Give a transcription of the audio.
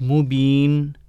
mubin